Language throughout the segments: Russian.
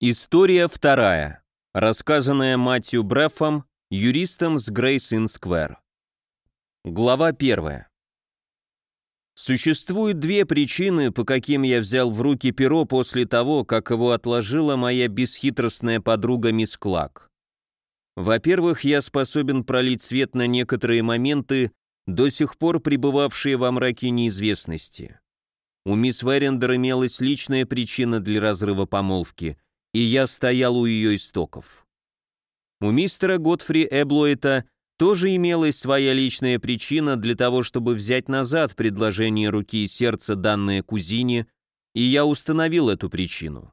История вторая, рассказанная Матью Бреффом, юристом с Грейс Ин Сквер. Глава первая. Существует две причины, по каким я взял в руки перо после того, как его отложила моя бесхитростная подруга мисс Клак. Во-первых, я способен пролить свет на некоторые моменты, до сих пор пребывавшие во мраке неизвестности. У мисс Верендер имелась личная причина для разрыва помолвки – и я стоял у ее истоков. У мистера Готфри Эблоита тоже имелась своя личная причина для того, чтобы взять назад предложение руки и сердца, данное кузине, и я установил эту причину.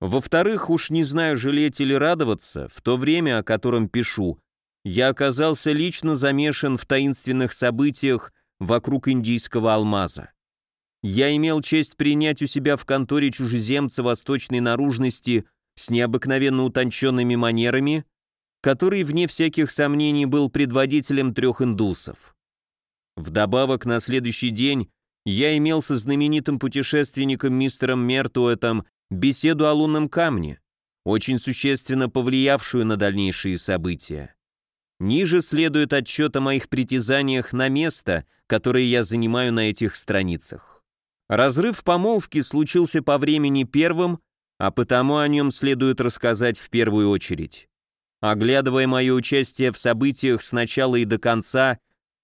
Во-вторых, уж не знаю, жалеть или радоваться, в то время, о котором пишу, я оказался лично замешан в таинственных событиях вокруг индийского алмаза. Я имел честь принять у себя в конторе чужеземца восточной наружности с необыкновенно утонченными манерами, который, вне всяких сомнений, был предводителем трех индусов. Вдобавок, на следующий день я имел со знаменитым путешественником мистером Мертуэтом беседу о лунном камне, очень существенно повлиявшую на дальнейшие события. Ниже следует отчет о моих притязаниях на место, которое я занимаю на этих страницах. Разрыв помолвки случился по времени первым, а потому о нем следует рассказать в первую очередь. Оглядывая мое участие в событиях с начала и до конца,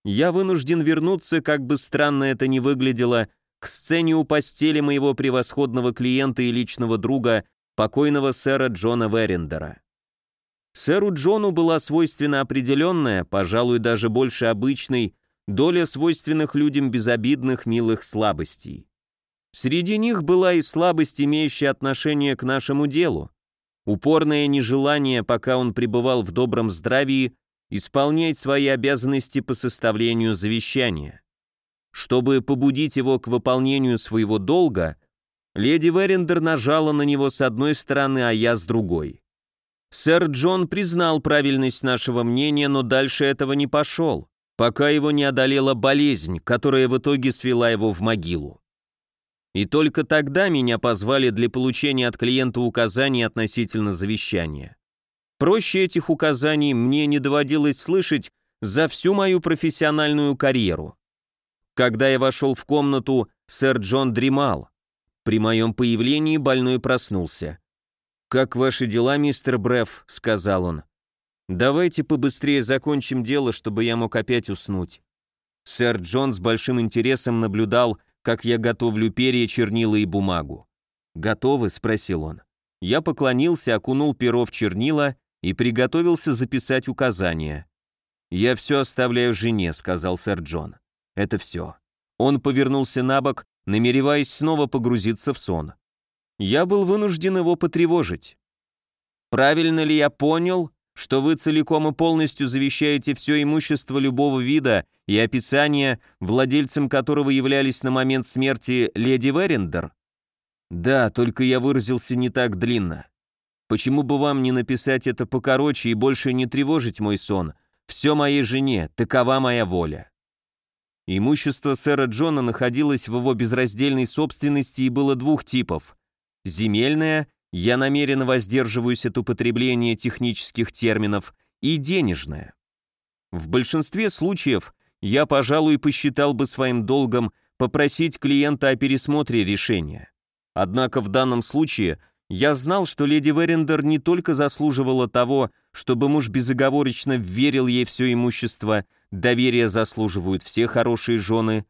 я вынужден вернуться, как бы странно это ни выглядело, к сцене у постели моего превосходного клиента и личного друга, покойного сэра Джона Верендера. Сэру Джону была свойственна определенная, пожалуй, даже больше обычной, доля свойственных людям безобидных, милых слабостей. Среди них была и слабость, имеющая отношение к нашему делу. Упорное нежелание, пока он пребывал в добром здравии, исполнять свои обязанности по составлению завещания. Чтобы побудить его к выполнению своего долга, леди Верендер нажала на него с одной стороны, а я с другой. Сэр Джон признал правильность нашего мнения, но дальше этого не пошел, пока его не одолела болезнь, которая в итоге свела его в могилу. И только тогда меня позвали для получения от клиента указаний относительно завещания. Проще этих указаний мне не доводилось слышать за всю мою профессиональную карьеру. Когда я вошел в комнату, сэр Джон дремал. При моем появлении больной проснулся. «Как ваши дела, мистер Бреф?» — сказал он. «Давайте побыстрее закончим дело, чтобы я мог опять уснуть». Сэр Джон с большим интересом наблюдал, как я готовлю перья, чернила и бумагу. «Готовы?» — спросил он. Я поклонился, окунул перо в чернила и приготовился записать указания. «Я все оставляю жене», — сказал сэр Джон. «Это все». Он повернулся на бок, намереваясь снова погрузиться в сон. Я был вынужден его потревожить. «Правильно ли я понял, что вы целиком и полностью завещаете все имущество любого вида и описание, владельцем которого являлись на момент смерти леди Верендер? Да, только я выразился не так длинно. Почему бы вам не написать это покороче и больше не тревожить мой сон? Все моей жене, такова моя воля. Имущество сэра Джона находилось в его безраздельной собственности и было двух типов. Земельное, я намеренно воздерживаюсь от употребления технических терминов, и денежное. В большинстве случаев я, пожалуй, посчитал бы своим долгом попросить клиента о пересмотре решения. Однако в данном случае я знал, что леди Верендер не только заслуживала того, чтобы муж безоговорочно верил ей все имущество, доверие заслуживают все хорошие жены,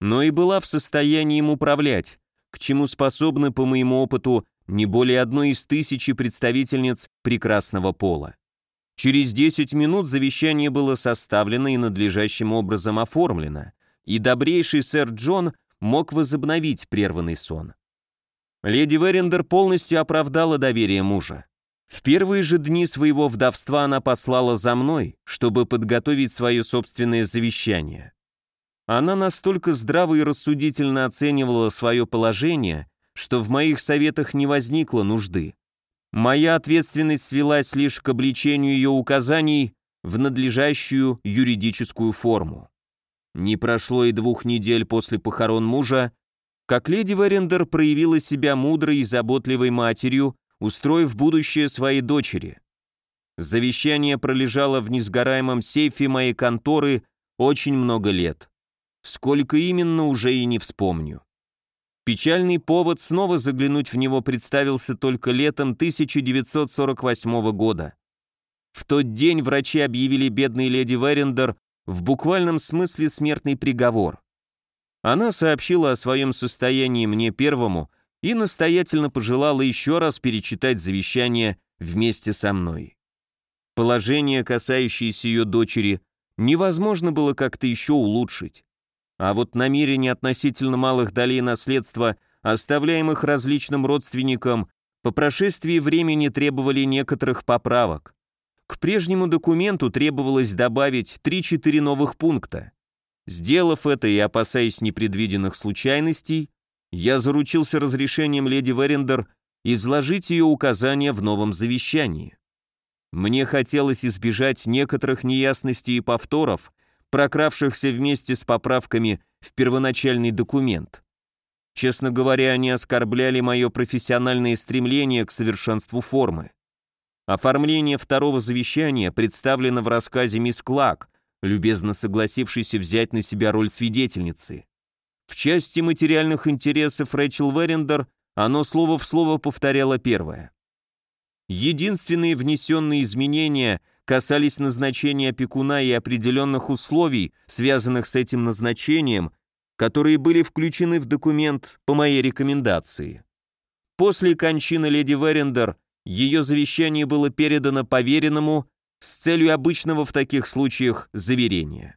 но и была в состоянии им управлять, к чему способны, по моему опыту, не более одной из тысячи представительниц прекрасного пола. Через 10 минут завещание было составлено и надлежащим образом оформлено, и добрейший сэр Джон мог возобновить прерванный сон. Леди Верендер полностью оправдала доверие мужа. В первые же дни своего вдовства она послала за мной, чтобы подготовить свое собственное завещание. Она настолько здраво и рассудительно оценивала свое положение, что в моих советах не возникло нужды. Моя ответственность свелась лишь к обличению ее указаний в надлежащую юридическую форму. Не прошло и двух недель после похорон мужа, как леди Верендер проявила себя мудрой и заботливой матерью, устроив будущее своей дочери. Завещание пролежало в несгораемом сейфе моей конторы очень много лет. Сколько именно, уже и не вспомню. Печальный повод снова заглянуть в него представился только летом 1948 года. В тот день врачи объявили бедной леди Верендер в буквальном смысле смертный приговор. Она сообщила о своем состоянии мне первому и настоятельно пожелала еще раз перечитать завещание вместе со мной. Положение, касающееся ее дочери, невозможно было как-то еще улучшить. А вот намерения относительно малых долей наследства, оставляемых различным родственникам, по прошествии времени требовали некоторых поправок. К прежнему документу требовалось добавить 3-4 новых пункта. Сделав это и опасаясь непредвиденных случайностей, я заручился разрешением леди Верендер изложить ее указания в новом завещании. Мне хотелось избежать некоторых неясностей и повторов, прокравшихся вместе с поправками в первоначальный документ. Честно говоря, они оскорбляли мое профессиональное стремление к совершенству формы. Оформление второго завещания представлено в рассказе «Мисс Клак», любезно согласившейся взять на себя роль свидетельницы. В части материальных интересов Рэйчел Верендер оно слово в слово повторяло первое. Единственные внесенные изменения касались назначения опекуна и определенных условий, связанных с этим назначением, которые были включены в документ по моей рекомендации. После кончины леди Верендер ее завещание было передано поверенному с целью обычного в таких случаях заверения.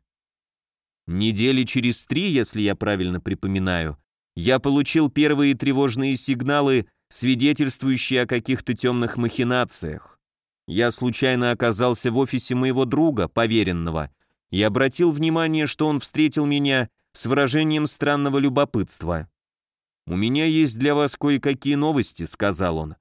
Недели через три, если я правильно припоминаю, я получил первые тревожные сигналы свидетельствующие о каких-то темных махинациях. Я случайно оказался в офисе моего друга, поверенного, и обратил внимание, что он встретил меня с выражением странного любопытства. «У меня есть для вас кое-какие новости», — сказал он.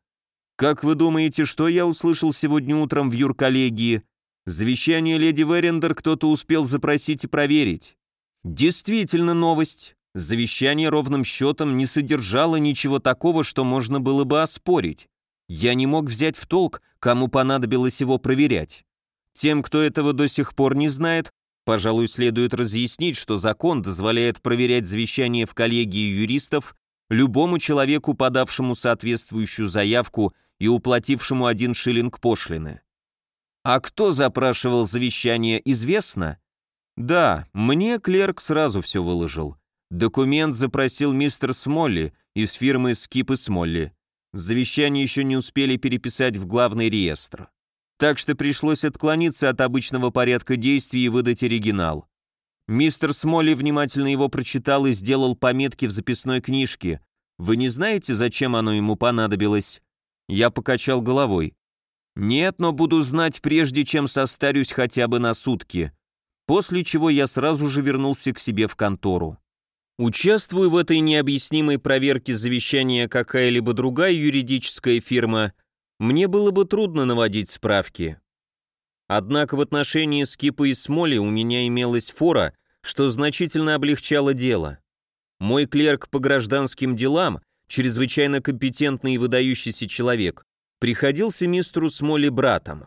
«Как вы думаете, что я услышал сегодня утром в юрколлегии? Завещание леди Верендер кто-то успел запросить и проверить». «Действительно новость. Завещание ровным счетом не содержало ничего такого, что можно было бы оспорить. Я не мог взять в толк, кому понадобилось его проверять. Тем, кто этого до сих пор не знает, пожалуй, следует разъяснить, что закон дозволяет проверять завещание в коллегии юристов любому человеку, подавшему соответствующую заявку и уплатившему один шиллинг пошлины. А кто запрашивал завещание, известно? Да, мне клерк сразу все выложил. Документ запросил мистер Смолли из фирмы Скип и Смолли. Завещание еще не успели переписать в главный реестр. Так что пришлось отклониться от обычного порядка действий и выдать оригинал. Мистер Смолли внимательно его прочитал и сделал пометки в записной книжке. Вы не знаете, зачем оно ему понадобилось? Я покачал головой. Нет, но буду знать, прежде чем состарюсь хотя бы на сутки. После чего я сразу же вернулся к себе в контору. Участвуя в этой необъяснимой проверке завещания какая-либо другая юридическая фирма, мне было бы трудно наводить справки. Однако в отношении Скипа и Смоли у меня имелась фора, что значительно облегчало дело. Мой клерк по гражданским делам, чрезвычайно компетентный и выдающийся человек, приходился мистеру Смоли братом.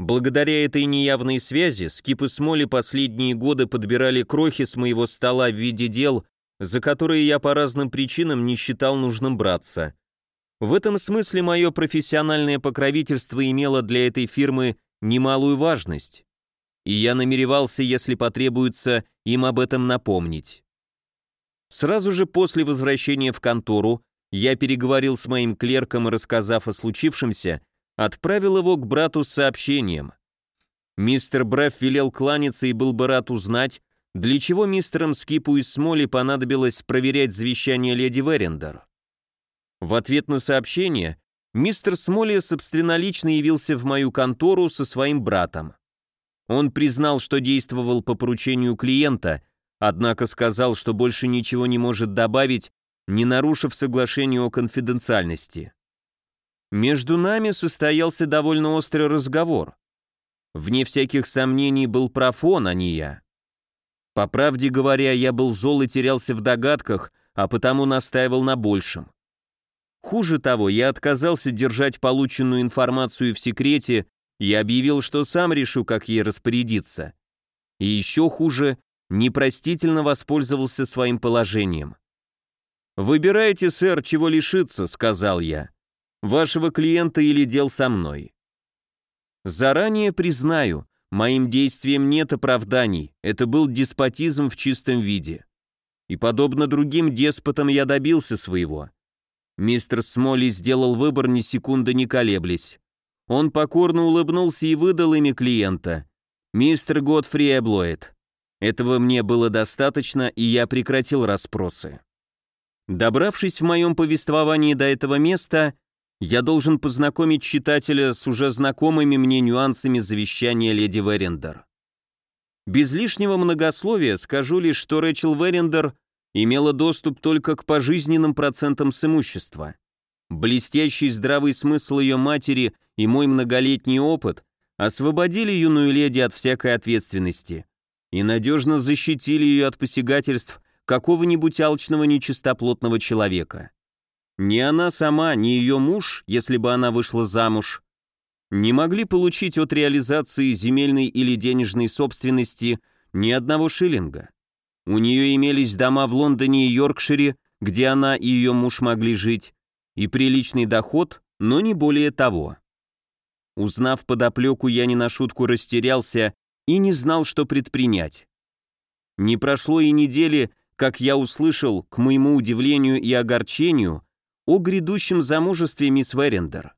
Благодаря этой неявной связи Скип и Смоли последние годы подбирали крохи с моего стола в виде дел, за которые я по разным причинам не считал нужным браться. В этом смысле мое профессиональное покровительство имело для этой фирмы немалую важность, и я намеревался, если потребуется, им об этом напомнить. Сразу же после возвращения в контору я переговорил с моим клерком рассказав о случившемся, отправил его к брату с сообщением. Мистер Бреф велел кланяться и был бы рад узнать, для чего мистерам Скипу и Смоли понадобилось проверять завещание леди Верендер. В ответ на сообщение мистер Смоли собственнолично явился в мою контору со своим братом. Он признал, что действовал по поручению клиента, однако сказал, что больше ничего не может добавить, не нарушив соглашение о конфиденциальности. Между нами состоялся довольно острый разговор. Вне всяких сомнений был прав он, а не я. По правде говоря, я был зол и терялся в догадках, а потому настаивал на большем. Хуже того, я отказался держать полученную информацию в секрете и объявил, что сам решу, как ей распорядиться. И еще хуже, непростительно воспользовался своим положением. «Выбирайте, сэр, чего лишиться», — сказал я. «Вашего клиента или дел со мной». Заранее признаю, моим действиям нет оправданий, это был деспотизм в чистом виде. И подобно другим деспотам я добился своего. Мистер Смолли сделал выбор ни секунды не колеблясь. Он покорно улыбнулся и выдал имя клиента. «Мистер Годфри Эблоид». Этого мне было достаточно, и я прекратил расспросы. Добравшись в моем повествовании до этого места, я должен познакомить читателя с уже знакомыми мне нюансами завещания леди Верендер. Без лишнего многословия скажу лишь, что Рэчел Верендер имела доступ только к пожизненным процентам с имущества. Блестящий здравый смысл ее матери и мой многолетний опыт освободили юную леди от всякой ответственности и надежно защитили ее от посягательств какого-нибудь алчного нечистоплотного человека. Ни она сама, ни ее муж, если бы она вышла замуж, не могли получить от реализации земельной или денежной собственности ни одного шиллинга. У нее имелись дома в Лондоне и Йоркшире, где она и ее муж могли жить, и приличный доход, но не более того. Узнав подоплеку, я не на шутку растерялся и не знал, что предпринять. Не прошло и недели, как я услышал, к моему удивлению и огорчению, о грядущем замужестве мисс Верендер.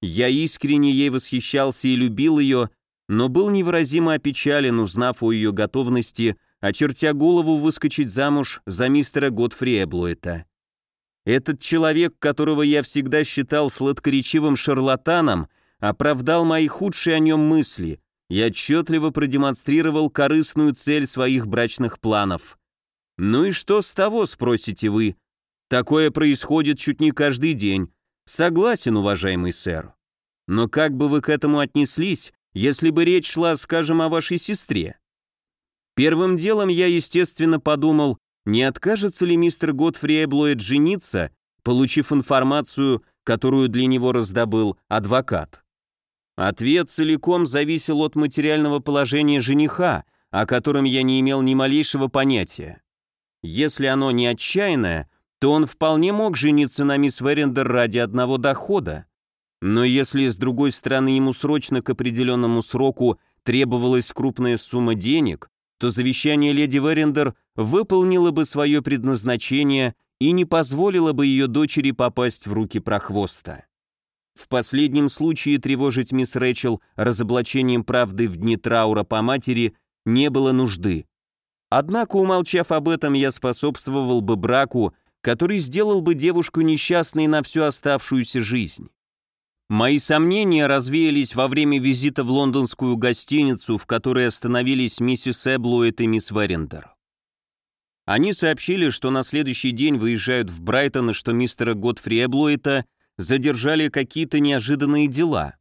Я искренне ей восхищался и любил ее, но был невыразимо опечален, узнав о ее готовности, очертя голову выскочить замуж за мистера Готфри Эблуэта. Этот человек, которого я всегда считал сладкоречивым шарлатаном, оправдал мои худшие о нем мысли и отчетливо продемонстрировал корыстную цель своих брачных планов. Ну и что с того, спросите вы? Такое происходит чуть не каждый день. Согласен, уважаемый сэр. Но как бы вы к этому отнеслись, если бы речь шла, скажем, о вашей сестре? Первым делом я, естественно, подумал, не откажется ли мистер Готфри Эблоид жениться, получив информацию, которую для него раздобыл адвокат. Ответ целиком зависел от материального положения жениха, о котором я не имел ни малейшего понятия. Если оно не отчаянное, то он вполне мог жениться на мисс Верендер ради одного дохода. Но если с другой стороны ему срочно к определенному сроку требовалась крупная сумма денег, то завещание леди Верендер выполнило бы свое предназначение и не позволило бы ее дочери попасть в руки прохвоста. В последнем случае тревожить мисс Рэчел разоблачением правды в дни траура по матери не было нужды. Однако, умолчав об этом, я способствовал бы браку, который сделал бы девушку несчастной на всю оставшуюся жизнь. Мои сомнения развеялись во время визита в лондонскую гостиницу, в которой остановились миссис Эблуэт и мисс Верендер. Они сообщили, что на следующий день выезжают в Брайтон и что мистера Готфри Эблуэта задержали какие-то неожиданные дела.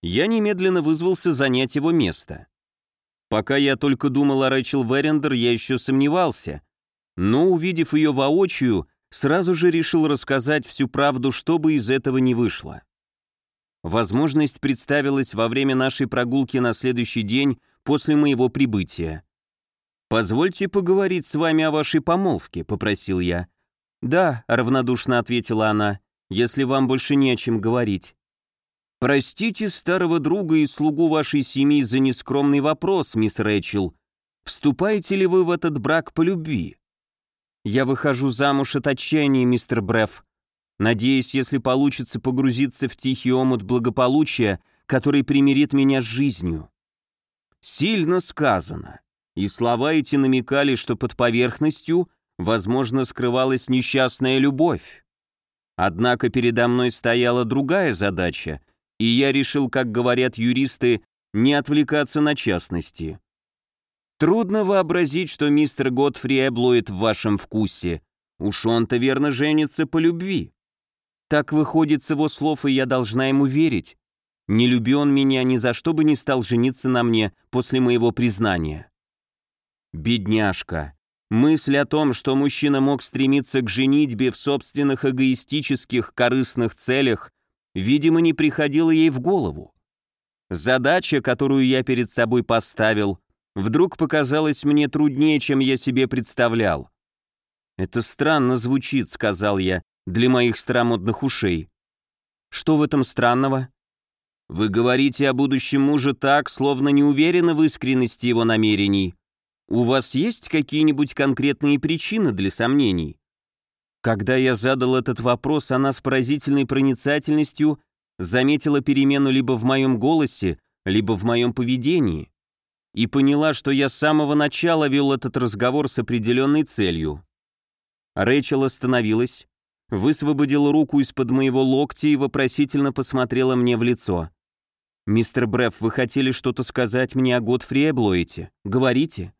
Я немедленно вызвался занять его место. Пока я только думал о Рэчел Верендер, я еще сомневался, но, увидев ее воочию, сразу же решил рассказать всю правду, чтобы из этого не вышло. Возможность представилась во время нашей прогулки на следующий день после моего прибытия. «Позвольте поговорить с вами о вашей помолвке», — попросил я. «Да», — равнодушно ответила она, — «если вам больше не о чем говорить». «Простите старого друга и слугу вашей семьи за нескромный вопрос, мисс Рэчел. Вступаете ли вы в этот брак по любви?» «Я выхожу замуж от отчаяния, мистер Бреф. Надеюсь, если получится погрузиться в тихий омут благополучия, который примирит меня с жизнью». Сильно сказано. И слова эти намекали, что под поверхностью, возможно, скрывалась несчастная любовь. Однако передо мной стояла другая задача, и я решил, как говорят юристы, не отвлекаться на частности. Трудно вообразить, что мистер Готфри Эблует в вашем вкусе. Уж он-то верно женится по любви. Так выходит с его слов, и я должна ему верить. Не люби он меня, ни за что бы не стал жениться на мне после моего признания. Бедняжка. Мысль о том, что мужчина мог стремиться к женитьбе в собственных эгоистических, корыстных целях, видимо, не приходила ей в голову. Задача, которую я перед собой поставил, вдруг показалась мне труднее, чем я себе представлял. «Это странно звучит», — сказал я, — «для моих старомодных ушей». «Что в этом странного?» «Вы говорите о будущем муже так, словно не уверены в искренности его намерений. У вас есть какие-нибудь конкретные причины для сомнений?» Когда я задал этот вопрос, она с поразительной проницательностью заметила перемену либо в моем голосе, либо в моем поведении, и поняла, что я с самого начала вел этот разговор с определенной целью. Рэйчел остановилась, высвободила руку из-под моего локтя и вопросительно посмотрела мне в лицо. «Мистер Бреф, вы хотели что-то сказать мне о Готфри Эблоите? Говорите?»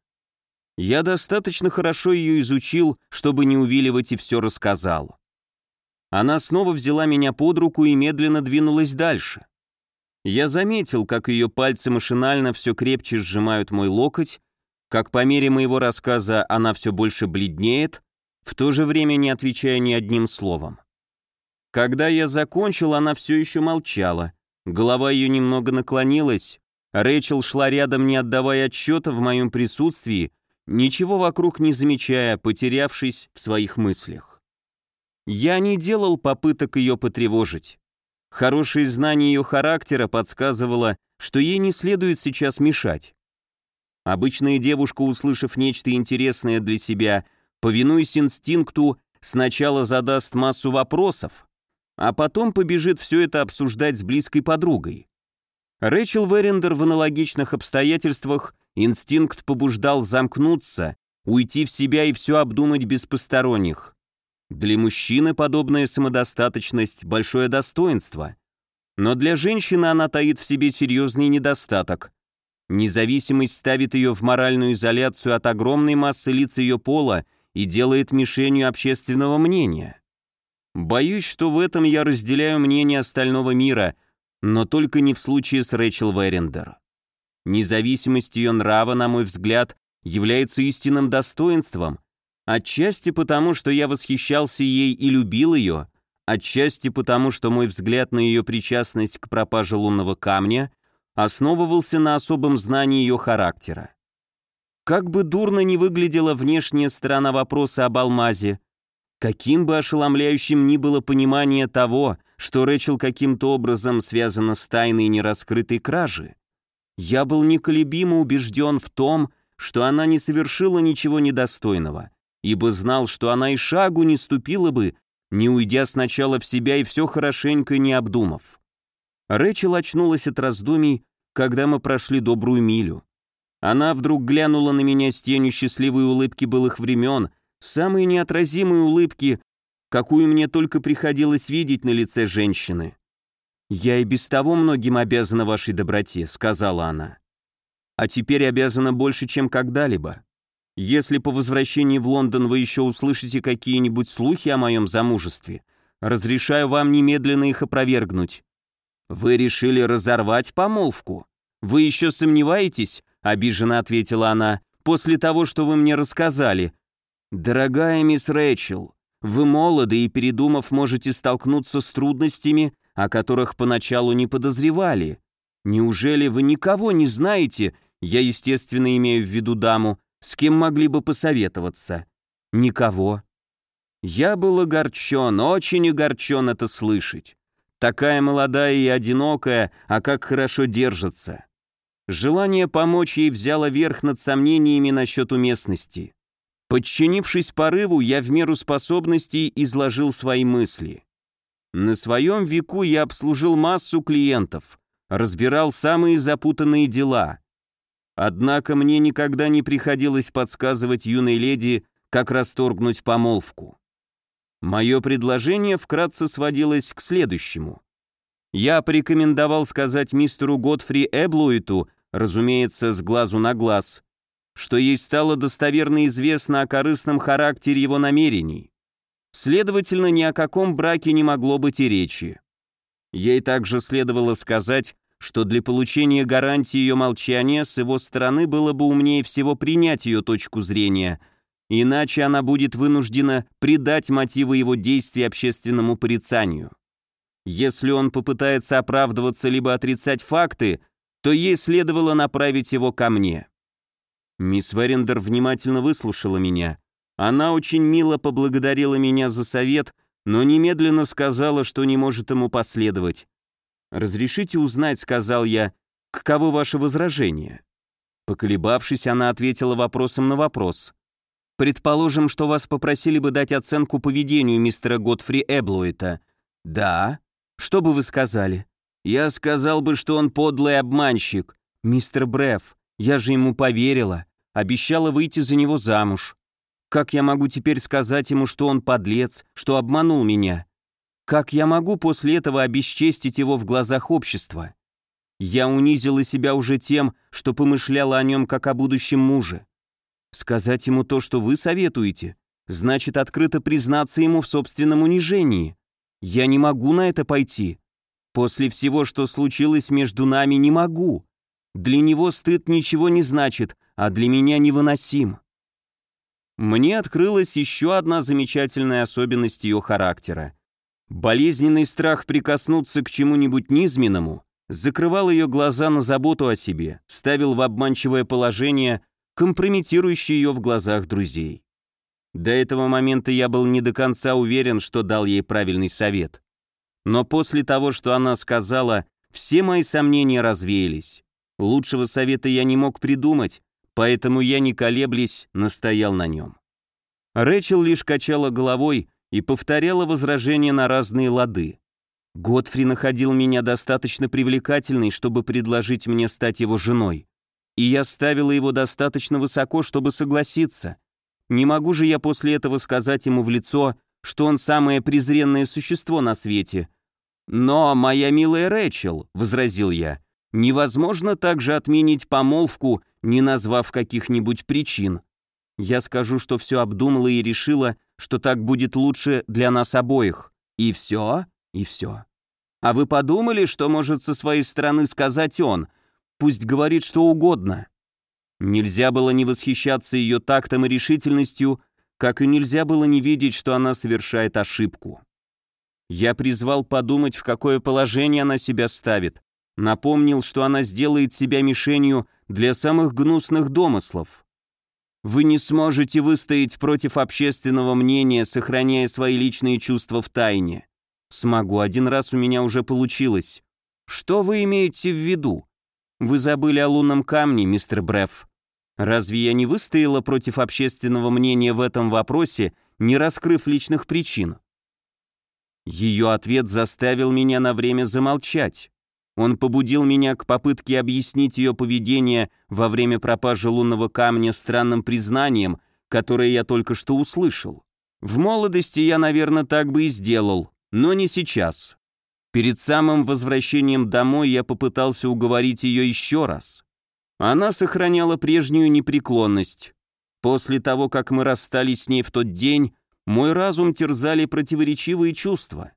Я достаточно хорошо ее изучил, чтобы не увиливать и все рассказал. Она снова взяла меня под руку и медленно двинулась дальше. Я заметил, как ее пальцы машинально все крепче сжимают мой локоть, как по мере моего рассказа она все больше бледнеет, в то же время не отвечая ни одним словом. Когда я закончил, она все еще молчала, голова ее немного наклонилась, Рэйчел шла рядом, не отдавая отчета в моем присутствии, ничего вокруг не замечая, потерявшись в своих мыслях. Я не делал попыток ее потревожить. Хорошее знание ее характера подсказывало, что ей не следует сейчас мешать. Обычная девушка, услышав нечто интересное для себя, повинуясь инстинкту, сначала задаст массу вопросов, а потом побежит все это обсуждать с близкой подругой. Рэчел Верендер в аналогичных обстоятельствах инстинкт побуждал замкнуться, уйти в себя и все обдумать без посторонних. Для мужчины подобная самодостаточность – большое достоинство. Но для женщины она таит в себе серьезный недостаток. Независимость ставит ее в моральную изоляцию от огромной массы лиц ее пола и делает мишенью общественного мнения. Боюсь, что в этом я разделяю мнение остального мира, но только не в случае с Рэчел Верендер. Независимость ее нрава, на мой взгляд, является истинным достоинством – Отчасти потому, что я восхищался ей и любил ее, отчасти потому, что мой взгляд на ее причастность к пропаже лунного камня основывался на особом знании ее характера. Как бы дурно ни выглядела внешняя сторона вопроса об алмазе, каким бы ошеломляющим ни было понимание того, что Рэчел каким-то образом связана с тайной нераскрытой кражи, я был неколебимо убежден в том, что она не совершила ничего недостойного — ибо знал, что она и шагу не ступила бы, не уйдя сначала в себя и все хорошенько не обдумав. Рэчел очнулась от раздумий, когда мы прошли добрую милю. Она вдруг глянула на меня с тенью счастливой улыбки былых времен, самой неотразимой улыбки, какую мне только приходилось видеть на лице женщины. «Я и без того многим обязана вашей доброте», — сказала она. «А теперь обязана больше, чем когда-либо. Если по возвращении в Лондон вы еще услышите какие-нибудь слухи о моем замужестве, разрешаю вам немедленно их опровергнуть. Вы решили разорвать помолвку? Вы еще сомневаетесь? Обиженно ответила она. После того, что вы мне рассказали. Дорогая мисс Рэчел, вы молоды и, передумав, можете столкнуться с трудностями, о которых поначалу не подозревали. Неужели вы никого не знаете, я, естественно, имею в виду даму, с кем могли бы посоветоваться? Никого. Я был огорчен, очень огорчен это слышать. Такая молодая и одинокая, а как хорошо держится. Желание помочь ей взяло верх над сомнениями насчет уместности. Подчинившись порыву, я в меру способностей изложил свои мысли. На своем веку я обслужил массу клиентов, разбирал самые запутанные дела, Однако мне никогда не приходилось подсказывать юной леди, как расторгнуть помолвку. Мое предложение вкратце сводилось к следующему. Я порекомендовал сказать мистеру Годфри Эблуиту, разумеется, с глазу на глаз, что ей стало достоверно известно о корыстном характере его намерений. Следовательно, ни о каком браке не могло быть и речи. Ей также следовало сказать, что для получения гарантии ее молчания с его стороны было бы умнее всего принять ее точку зрения, Иначе она будет вынуждена придать мотивы его действий общественному порицанию. Если он попытается оправдываться либо отрицать факты, то ей следовало направить его ко мне. Мисс Верендер внимательно выслушала меня. Она очень мило поблагодарила меня за совет, но немедленно сказала, что не может ему последовать. «Разрешите узнать», — сказал я, — «каковы ваши возражения?» Поколебавшись, она ответила вопросом на вопрос. «Предположим, что вас попросили бы дать оценку поведению мистера Готфри Эблуэта». «Да». «Что бы вы сказали?» «Я сказал бы, что он подлый обманщик». «Мистер Бреф, я же ему поверила. Обещала выйти за него замуж. Как я могу теперь сказать ему, что он подлец, что обманул меня? Как я могу после этого обесчестить его в глазах общества? Я унизила себя уже тем, что помышляла о нем как о будущем муже. Сказать ему то, что вы советуете, значит открыто признаться ему в собственном унижении. Я не могу на это пойти. После всего, что случилось между нами, не могу. Для него стыд ничего не значит, а для меня невыносим. Мне открылась еще одна замечательная особенность ее характера. Болезненный страх прикоснуться к чему-нибудь низменному закрывал ее глаза на заботу о себе, ставил в обманчивое положение, компрометирующее ее в глазах друзей. До этого момента я был не до конца уверен, что дал ей правильный совет. Но после того, что она сказала, все мои сомнения развеялись. Лучшего совета я не мог придумать, поэтому я, не колеблясь, настоял на нем. Рэчел лишь качала головой и повторяла возражения на разные лады. Годфри находил меня достаточно привлекательной, чтобы предложить мне стать его женой. И я ставила его достаточно высоко, чтобы согласиться. Не могу же я после этого сказать ему в лицо, что он самое презренное существо на свете. «Но, моя милая Рэчел», — возразил я, — «невозможно также отменить помолвку не назвав каких-нибудь причин. Я скажу, что все обдумала и решила, что так будет лучше для нас обоих. И все, и все. А вы подумали, что может со своей стороны сказать он? Пусть говорит что угодно. Нельзя было не восхищаться ее тактом и решительностью, как и нельзя было не видеть, что она совершает ошибку. Я призвал подумать, в какое положение она себя ставит, напомнил, что она сделает себя мишенью для самых гнусных домыслов. Вы не сможете выстоять против общественного мнения, сохраняя свои личные чувства в тайне. Смогу, один раз у меня уже получилось. Что вы имеете в виду? Вы забыли о лунном камне, мистер Бреф. Разве я не выстояла против общественного мнения в этом вопросе, не раскрыв личных причин? Ее ответ заставил меня на время замолчать. Он побудил меня к попытке объяснить ее поведение во время пропажи лунного камня странным признанием, которое я только что услышал. В молодости я, наверное, так бы и сделал, но не сейчас. Перед самым возвращением домой я попытался уговорить ее еще раз. Она сохраняла прежнюю непреклонность. После того, как мы расстались с ней в тот день, мой разум терзали противоречивые чувства.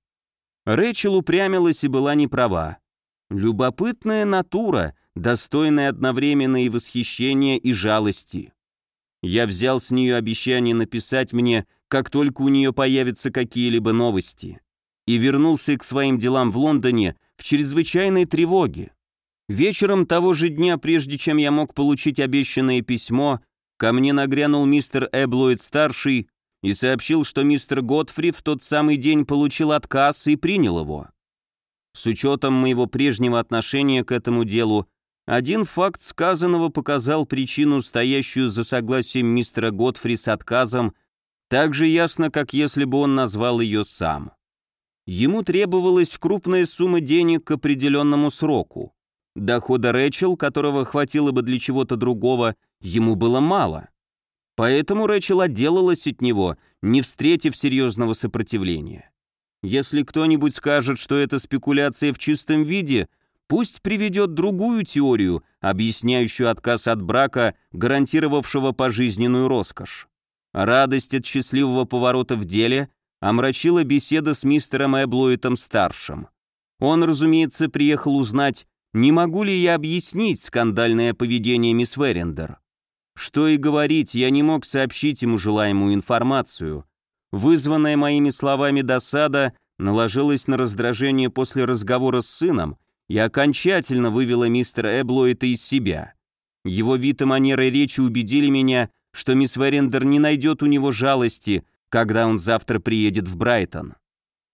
Рэчел упрямилась и была неправа. Любопытная натура, достойная одновременно и восхищения, и жалости. Я взял с нее обещание написать мне, как только у нее появятся какие-либо новости, и вернулся к своим делам в Лондоне в чрезвычайной тревоге. Вечером того же дня, прежде чем я мог получить обещанное письмо, ко мне нагрянул мистер Эблоид-старший и сообщил, что мистер Готфри в тот самый день получил отказ и принял его. С учетом моего прежнего отношения к этому делу, один факт сказанного показал причину, стоящую за согласием мистера Готфри с отказом, так же ясно, как если бы он назвал ее сам. Ему требовалась крупная сумма денег к определенному сроку. Дохода Рэчел, которого хватило бы для чего-то другого, ему было мало. Поэтому Рэчел отделалась от него, не встретив серьезного сопротивления. Если кто-нибудь скажет, что это спекуляция в чистом виде, пусть приведет другую теорию, объясняющую отказ от брака, гарантировавшего пожизненную роскошь. Радость от счастливого поворота в деле омрачила беседа с мистером Эблуитом-старшим. Он, разумеется, приехал узнать, не могу ли я объяснить скандальное поведение мисс Верендер. Что и говорить, я не мог сообщить ему желаемую информацию. Вызванная моими словами досада наложилась на раздражение после разговора с сыном и окончательно вывела мистера Эблоита из себя. Его вид и манеры речи убедили меня, что мисс Верендер не найдет у него жалости, когда он завтра приедет в Брайтон.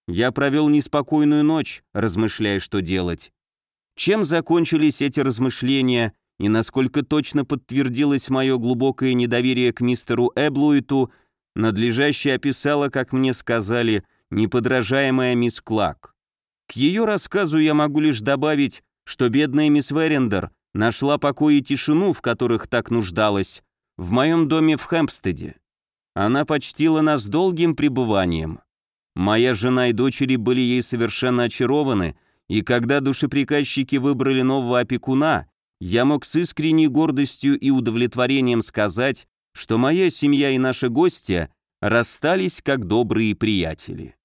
Я провел неспокойную ночь, размышляя, что делать. Чем закончились эти размышления и насколько точно подтвердилось мое глубокое недоверие к мистеру Эблуиту, надлежаще описала, как мне сказали, неподражаемая мисс Клак. К ее рассказу я могу лишь добавить, что бедная мисс Верендер нашла покой и тишину, в которых так нуждалась, в моем доме в Хэмпстеде. Она почтила нас долгим пребыванием. Моя жена и дочери были ей совершенно очарованы, и когда душеприказчики выбрали нового опекуна, я мог с искренней гордостью и удовлетворением сказать, что моя семья и наши гости расстались как добрые приятели.